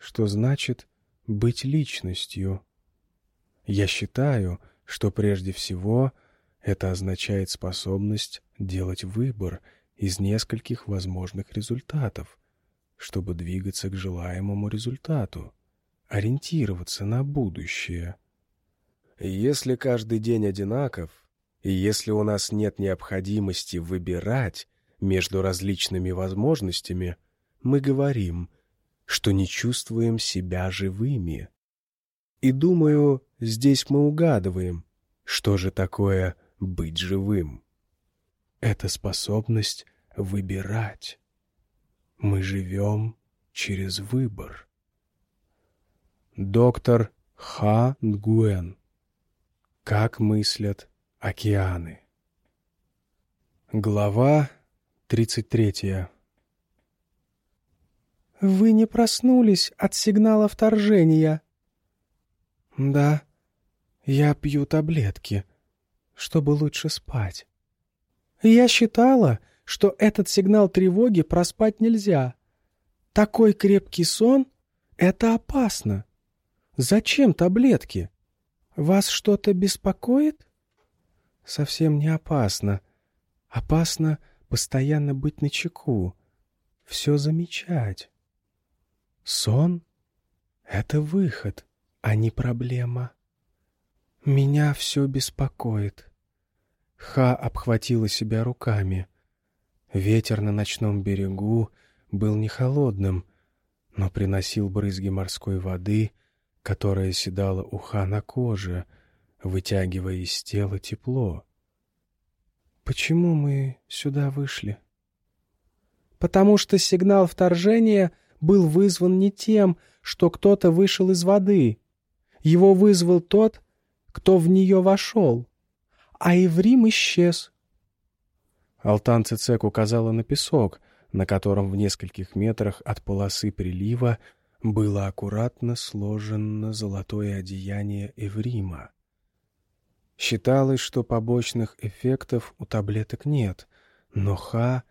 что значит быть личностью. Я считаю, что прежде всего это означает способность делать выбор из нескольких возможных результатов, чтобы двигаться к желаемому результату, ориентироваться на будущее. Если каждый день одинаков, и если у нас нет необходимости выбирать между различными возможностями, мы говорим, что не чувствуем себя живыми. И думаю, здесь мы угадываем, что же такое быть живым. Это способность выбирать. Мы живем через выбор. Доктор Ха Нгуэн. Как мыслят океаны. Глава 33. «Вы не проснулись от сигнала вторжения?» «Да, я пью таблетки, чтобы лучше спать». «Я считала, что этот сигнал тревоги проспать нельзя. Такой крепкий сон — это опасно. Зачем таблетки? Вас что-то беспокоит?» «Совсем не опасно. Опасно постоянно быть начеку, все замечать. Сон — это выход, а не проблема. Меня все беспокоит. Ха обхватила себя руками. Ветер на ночном берегу был не холодным, но приносил брызги морской воды, которая седала у Ха на коже, вытягивая из тела тепло. «Почему мы сюда вышли?» «Потому что сигнал вторжения был вызван не тем, что кто-то вышел из воды. Его вызвал тот, кто в нее вошел. А Еврим исчез. Алтан Цицек указала на песок, на котором в нескольких метрах от полосы прилива было аккуратно сложено золотое одеяние Эврима. Считалось, что побочных эффектов у таблеток нет, но Ха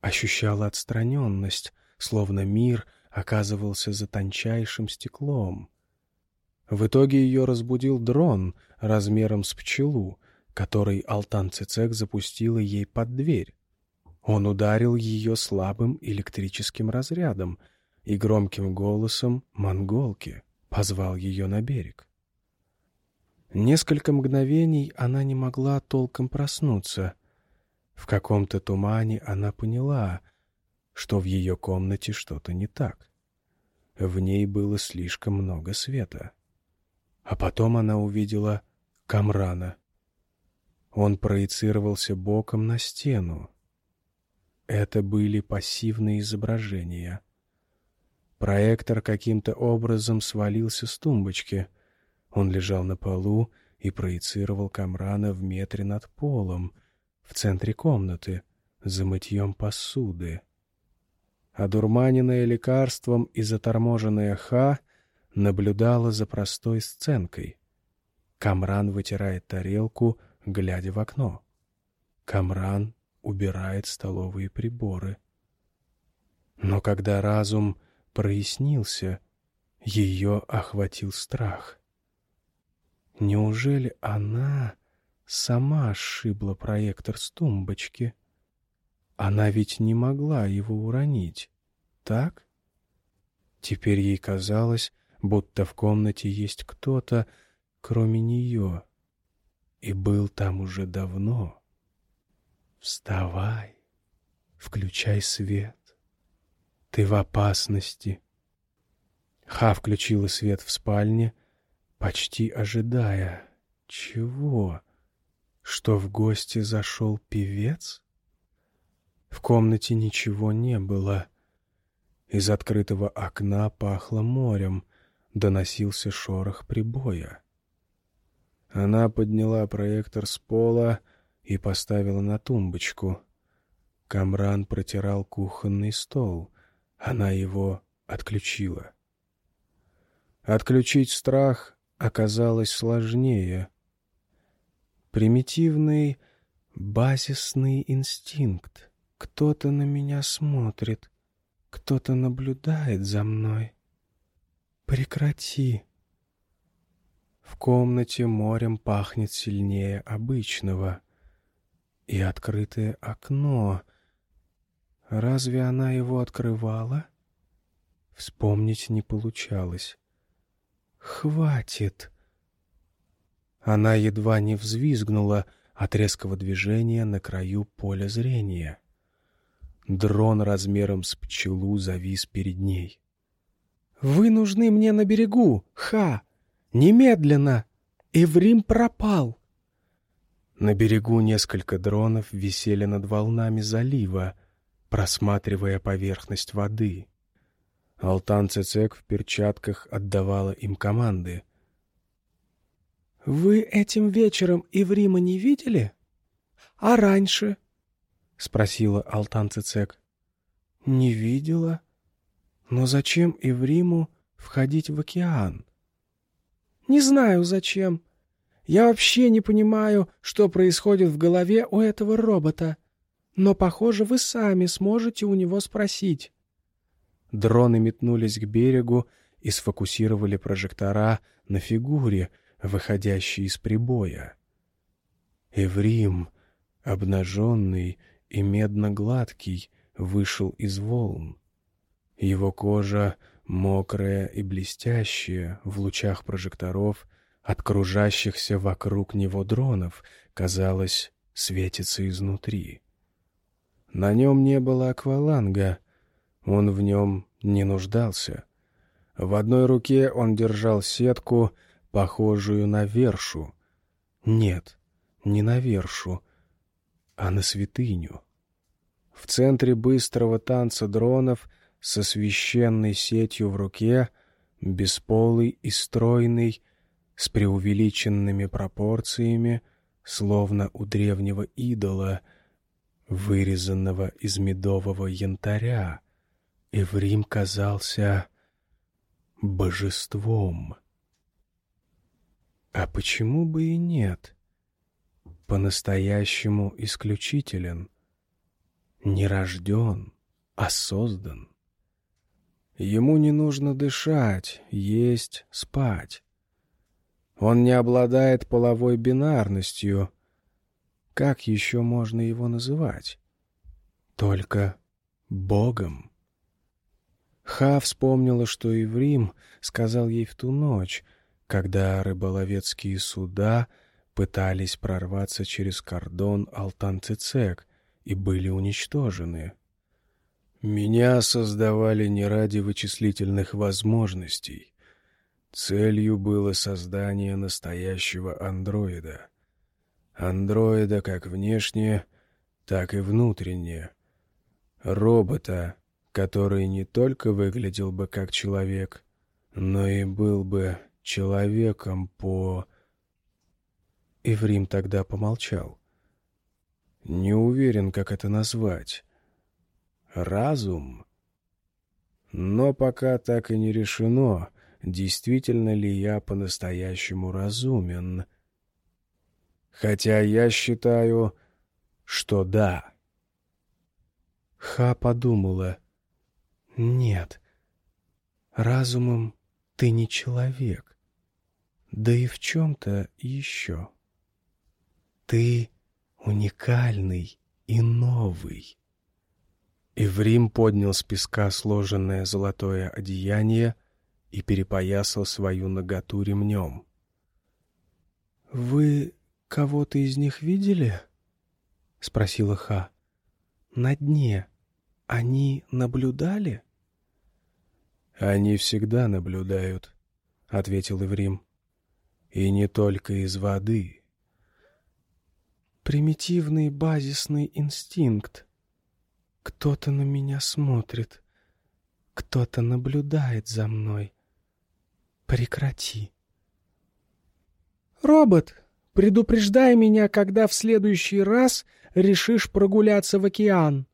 ощущала отстраненность, словно мир оказывался за тончайшим стеклом. В итоге ее разбудил дрон размером с пчелу, который Алтан Цицек запустила ей под дверь. Он ударил ее слабым электрическим разрядом и громким голосом монголки позвал ее на берег. Несколько мгновений она не могла толком проснуться. В каком-то тумане она поняла, что в ее комнате что-то не так. В ней было слишком много света. А потом она увидела Камрана. Он проецировался боком на стену. Это были пассивные изображения. Проектор каким-то образом свалился с тумбочки. Он лежал на полу и проецировал Камрана в метре над полом, в центре комнаты, за мытьем посуды. Одурманенная лекарством и заторможенная Ха наблюдала за простой сценкой. Камран вытирает тарелку, глядя в окно. Камран убирает столовые приборы. Но когда разум прояснился, ее охватил страх. Неужели она сама ошибла проектор с тумбочки? Она ведь не могла его уронить, так? Теперь ей казалось, будто в комнате есть кто-то, кроме нее, и был там уже давно. Вставай, включай свет. Ты в опасности. Ха включила свет в спальне, почти ожидая. Чего? Что в гости зашел певец? В комнате ничего не было. Из открытого окна пахло морем, доносился шорох прибоя. Она подняла проектор с пола и поставила на тумбочку. Камран протирал кухонный стол. Она его отключила. Отключить страх оказалось сложнее. Примитивный базисный инстинкт — кто-то на меня смотрит, кто-то наблюдает за мной. Прекрати. В комнате морем пахнет сильнее обычного. И открытое окно. Разве она его открывала? Вспомнить не получалось. «Хватит!» Она едва не взвизгнула от резкого движения на краю поля зрения. Дрон размером с пчелу завис перед ней. «Вы нужны мне на берегу, Ха! Немедленно! Эврим пропал!» На берегу несколько дронов висели над волнами залива, просматривая поверхность воды. Алтан Цецек в перчатках отдавала им команды. «Вы этим вечером Иврима не видели? А раньше?» — спросила Алтан Цецек. «Не видела. Но зачем Ивриму входить в океан?» «Не знаю, зачем. Я вообще не понимаю, что происходит в голове у этого робота. Но, похоже, вы сами сможете у него спросить». Дроны метнулись к берегу и сфокусировали прожектора на фигуре, выходящей из прибоя. Эврим, обнаженный и медно-гладкий, вышел из волн. Его кожа, мокрая и блестящая, в лучах прожекторов, от кружащихся вокруг него дронов, казалось, светится изнутри. На нем не было акваланга — он в нем не нуждался. В одной руке он держал сетку, похожую на вершу. Нет, не на вершу, а на святыню. В центре быстрого танца дронов со священной сетью в руке, бесполый и стройный, с преувеличенными пропорциями, словно у древнего идола, вырезанного из медового янтаря, Эврим казался божеством. А почему бы и нет? По-настоящему исключителен, не рожден, а создан. Ему не нужно дышать, есть, спать. Он не обладает половой бинарностью. Как еще можно его называть? Только Богом. Ха вспомнила, что Иврим сказал ей в ту ночь, когда рыболовецкие суда пытались прорваться через кордон Алтан-Цицек и были уничтожены. «Меня создавали не ради вычислительных возможностей. Целью было создание настоящего андроида. Андроида как внешне, так и внутренне. Робота, который не только выглядел бы как человек, но и был бы человеком по... Иврим тогда помолчал. Не уверен, как это назвать. Разум? Но пока так и не решено, действительно ли я по-настоящему разумен. Хотя я считаю, что да. Ха подумала, нет, разумом ты не человек, да и в чем-то еще. Ты уникальный и новый. Иврим поднял с песка сложенное золотое одеяние и перепоясал свою наготу ремнем. — Вы кого-то из них видели? — спросила Ха. — На дне. Они наблюдали? Они всегда наблюдают, ответил Иврим. И не только из воды. Примитивный базисный инстинкт. Кто-то на меня смотрит. Кто-то наблюдает за мной. Прекрати. Робот, предупреждай меня, когда в следующий раз решишь прогуляться в океан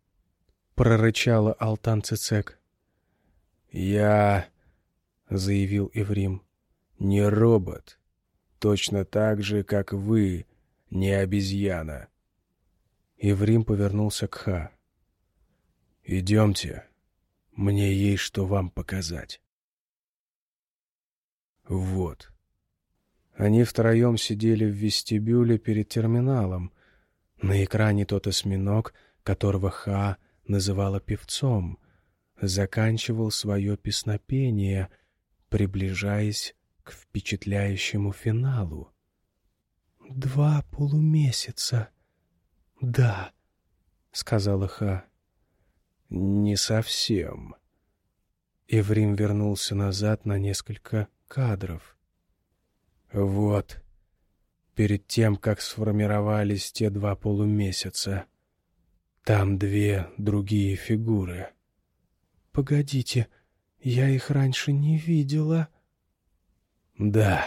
прорычала Алтан Цицек. «Я...» — заявил Эврим. «Не робот. Точно так же, как вы, не обезьяна». Еврим повернулся к Ха. «Идемте. Мне есть что вам показать». Вот. Они втроем сидели в вестибюле перед терминалом. На экране тот осьминог, которого Ха называла певцом, заканчивал свое песнопение, приближаясь к впечатляющему финалу. «Два полумесяца. Да», — сказала Ха. «Не совсем». Эврим вернулся назад на несколько кадров. Вот, перед тем, как сформировались те два полумесяца, там две другие фигуры. «Погодите, я их раньше не видела». «Да,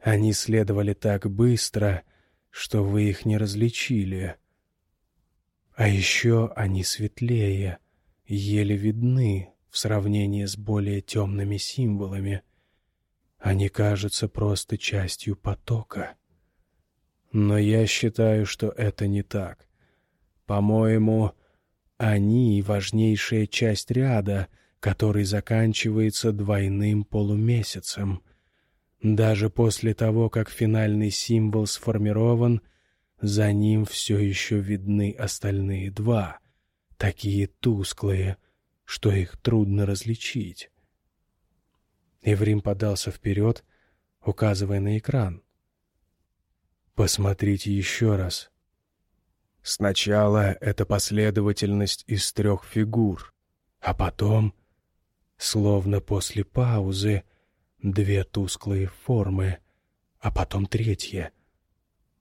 они следовали так быстро, что вы их не различили. А еще они светлее, еле видны в сравнении с более темными символами. Они кажутся просто частью потока. Но я считаю, что это не так. По-моему, они — важнейшая часть ряда, который заканчивается двойным полумесяцем. Даже после того, как финальный символ сформирован, за ним все еще видны остальные два, такие тусклые, что их трудно различить. Эврим подался вперед, указывая на экран. «Посмотрите еще раз. Сначала это последовательность из трех фигур, а потом, словно после паузы, две тусклые формы, а потом третья,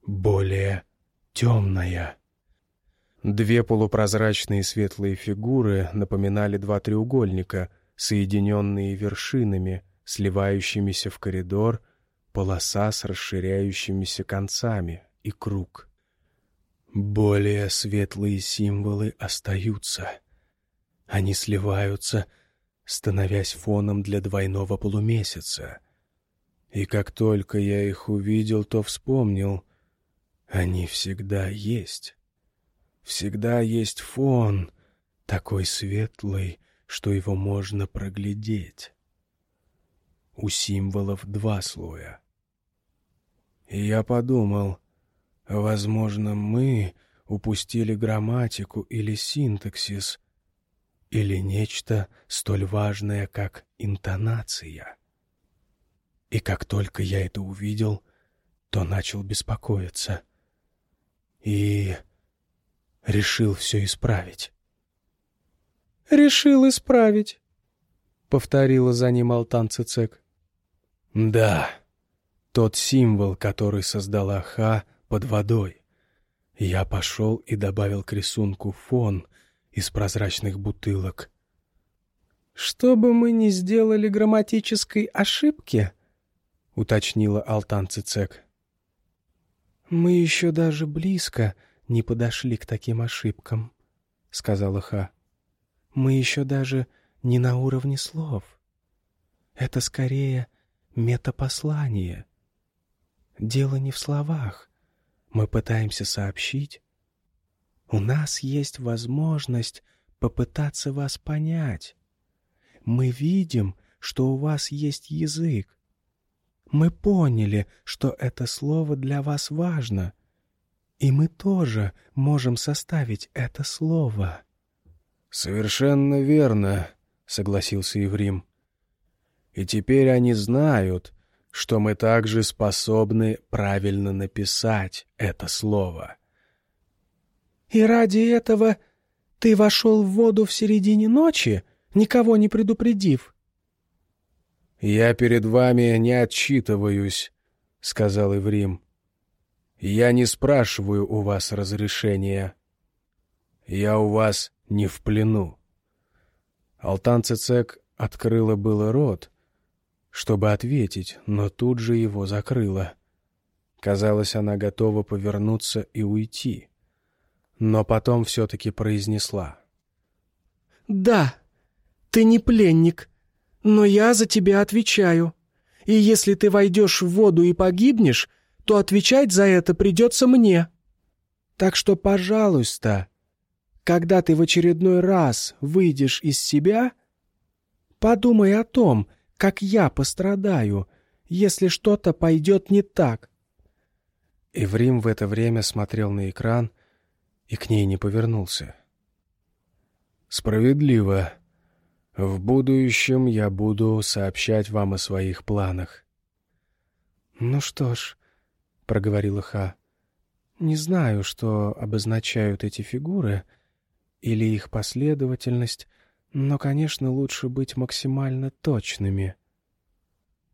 более темная». Две полупрозрачные светлые фигуры напоминали два треугольника, соединенные вершинами, сливающимися в коридор, полоса с расширяющимися концами и круг. Более светлые символы остаются. Они сливаются, становясь фоном для двойного полумесяца. И как только я их увидел, то вспомнил, они всегда есть. Всегда есть фон, такой светлый, что его можно проглядеть. У символов два слоя. И я подумал, возможно, мы упустили грамматику или синтаксис, или нечто столь важное, как интонация. И как только я это увидел, то начал беспокоиться. И решил все исправить. «Решил исправить», — повторила за ним Алтан Цицек. Да, тот символ, который создала Ха под водой. Я пошел и добавил к рисунку фон из прозрачных бутылок. «Чтобы мы не сделали грамматической ошибки?» — уточнила Алтан Цицек. «Мы еще даже близко не подошли к таким ошибкам», — сказала Ха. «Мы еще даже не на уровне слов. Это скорее метапослание. Дело не в словах. Мы пытаемся сообщить. У нас есть возможность попытаться вас понять. Мы видим, что у вас есть язык. Мы поняли, что это слово для вас важно, и мы тоже можем составить это слово. «Совершенно верно», — согласился Еврим. И теперь они знают, что мы также способны правильно написать это слово. «И ради этого ты вошел в воду в середине ночи, никого не предупредив?» «Я перед вами не отчитываюсь», — сказал Иврим. «Я не спрашиваю у вас разрешения. Я у вас не в плену». Алтан Цицек открыла было рот, чтобы ответить, но тут же его закрыла. Казалось, она готова повернуться и уйти. Но потом все-таки произнесла. «Да, ты не пленник, но я за тебя отвечаю. И если ты войдешь в воду и погибнешь, то отвечать за это придется мне. Так что, пожалуйста, когда ты в очередной раз выйдешь из себя, подумай о том, как я пострадаю, если что-то пойдет не так». Иврим в это время смотрел на экран и к ней не повернулся. «Справедливо. В будущем я буду сообщать вам о своих планах». «Ну что ж», — проговорила Ха, — «не знаю, что обозначают эти фигуры или их последовательность, но, конечно, лучше быть максимально точными.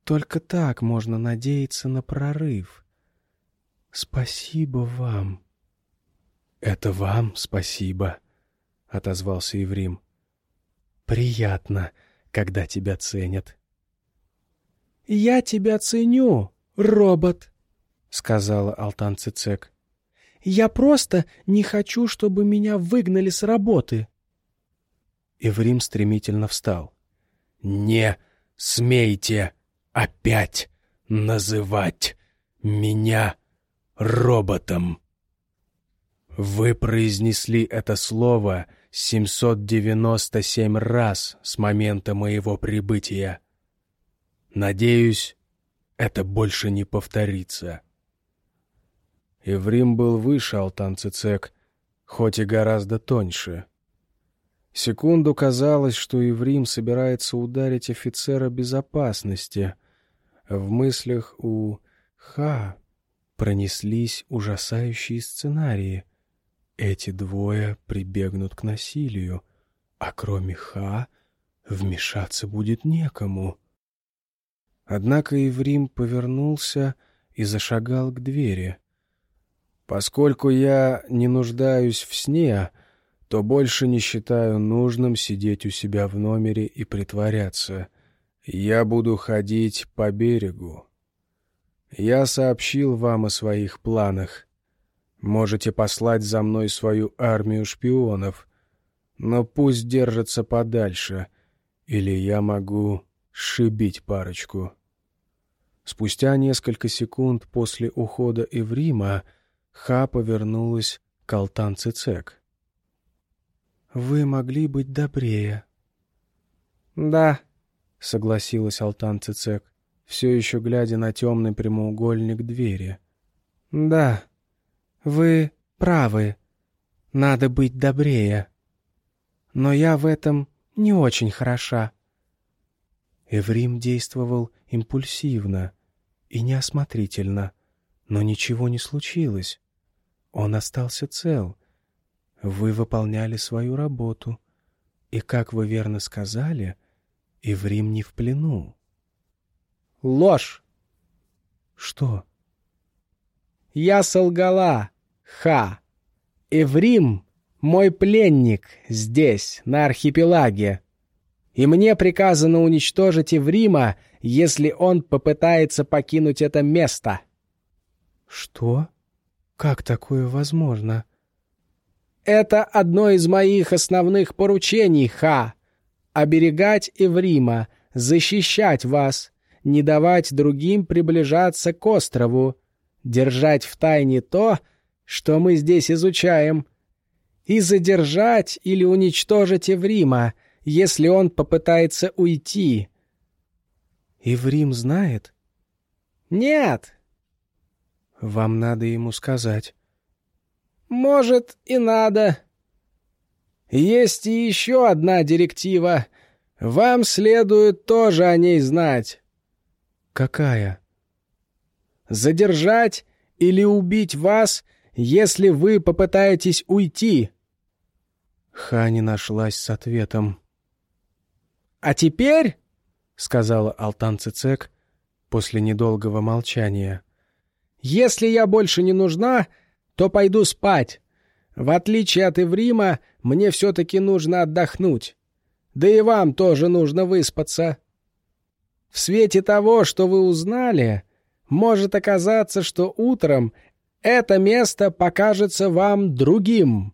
Только так можно надеяться на прорыв. Спасибо вам». «Это вам спасибо», — отозвался Еврим. «Приятно, когда тебя ценят». «Я тебя ценю, робот», — сказала Алтан Цицек. «Я просто не хочу, чтобы меня выгнали с работы». Еврим стремительно встал. «Не смейте опять называть меня роботом!» Вы произнесли это слово 797 раз с момента моего прибытия. Надеюсь, это больше не повторится. Еврим был выше Алтан Цицек, хоть и гораздо тоньше. Секунду казалось, что Еврим собирается ударить офицера безопасности. В мыслях у Ха пронеслись ужасающие сценарии — эти двое прибегнут к насилию, а кроме Ха вмешаться будет некому. Однако Иврим повернулся и зашагал к двери. «Поскольку я не нуждаюсь в сне, то больше не считаю нужным сидеть у себя в номере и притворяться. Я буду ходить по берегу. Я сообщил вам о своих планах. Можете послать за мной свою армию шпионов, но пусть держатся подальше, или я могу сшибить парочку». Спустя несколько секунд после ухода Эврима Ха повернулась к Алтан Цицек. «Вы могли быть добрее». «Да», — согласилась Алтан Цицек, все еще глядя на темный прямоугольник двери. «Да, вы правы. Надо быть добрее. Но я в этом не очень хороша. Эврим действовал импульсивно и неосмотрительно, но ничего не случилось. Он остался цел. Вы выполняли свою работу, и, как вы верно сказали, Эврим не в плену. Ложь! Что? Я солгала. Ха! Эврим — мой пленник здесь, на архипелаге. И мне приказано уничтожить Эврима, если он попытается покинуть это место. Что? Как такое возможно? Это одно из моих основных поручений, Ха. Оберегать Эврима, защищать вас, не давать другим приближаться к острову, держать в тайне то, что мы здесь изучаем, и задержать или уничтожить Эврима, если он попытается уйти. Эврим знает? Нет. Вам надо ему сказать. Может, и надо. Есть и еще одна директива. Вам следует тоже о ней знать. Какая? Задержать или убить вас если вы попытаетесь уйти?» Хани нашлась с ответом. «А теперь...» — сказала Алтан Цицек после недолгого молчания. «Если я больше не нужна, то пойду спать. В отличие от Иврима, мне все-таки нужно отдохнуть. Да и вам тоже нужно выспаться. В свете того, что вы узнали, может оказаться, что утром это место покажется вам другим.